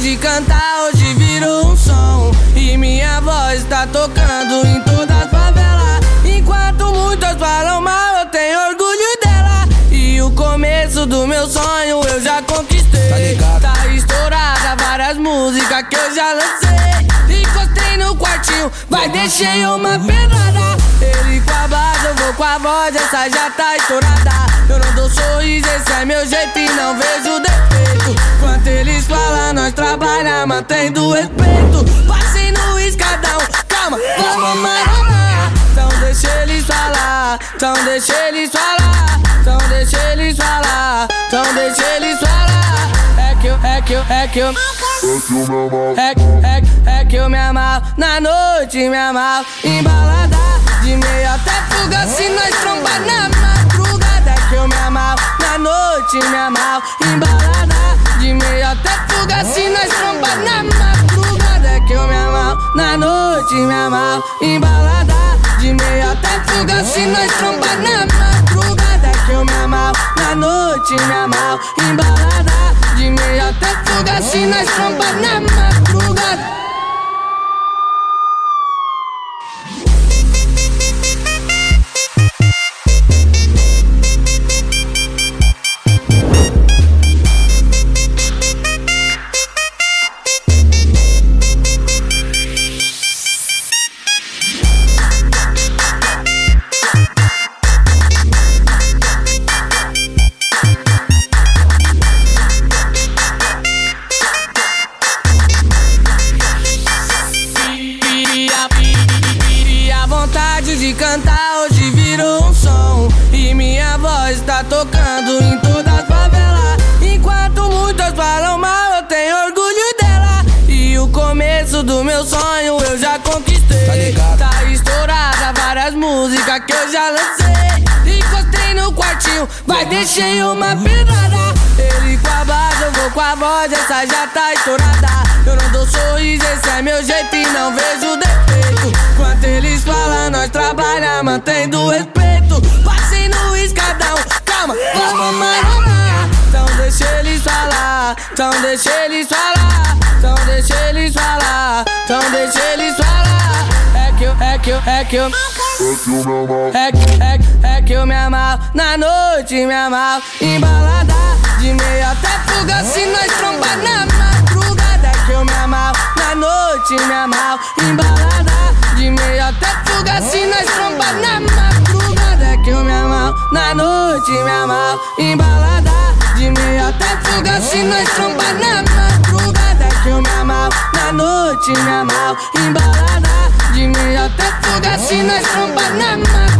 de cantar hoje virou um som. E minha voz tá tocando em todas as favelas. Enquanto muitos falam mal, eu tenho orgulho dela. E o começo do meu sonho eu já conquistei. Tá, tá estourada várias músicas que eu já lancei. Encostei no quartinho, vai deixei uma pedrada. Ele com a base, eu vou com a voz, essa já tá estourada. Eu não dou sorriso, esse é meu jeito e não vejo defeito. Mantendo respeito. Passei no escadão, calma, vamos marolar. Então deixa eles falar, então deixa eles falar, então deixa eles falar, então deixa eles falar. É que eu, é que eu, é que eu. É, é, é que eu me amarro na noite, me amarro embalada de meia até fuga se nós trombar na madrugada. É que eu me amarro na noite, me amarro embalada de meia até fuga se nós trombar na madrugada. Que eu me amarro na noite, me amarro embalada de meia até fuga se nós trombar na madrugada. Que eu me amarro na noite, me amarro embalada de meia até fuga se nós trombar na madrugada. De cantar hoje virou um som. E minha voz tá tocando em todas as favelas. Enquanto muitos falam mal, eu tenho orgulho dela. E o começo do meu sonho eu já conquistei. Tá estourada várias músicas que eu já lancei. Encostei no quartinho, vai deixei uma pedrada. Ele com a base, eu vou com a voz, essa já tá estourada. Eu não dou sorriso, esse é meu jeito e não vejo defeito. Quanto eles falam, nós trabalha, mantendo respeito. Passei no escadão, calma, vamos marolar. Então deixa eles falar, então deixa eles falar, então deixa eles falar, então deixa eles falar. É que eu, é que eu, é que eu. É que, é, que- é que eu me amarro na noite, me amarro embalada de meia até fuga na noite, me amarro embalada de meia até fuga se nós trombar na madrugada. Que eu me amarro na noite, me amarro embalada de meia até fuga se nós trombar na madrugada.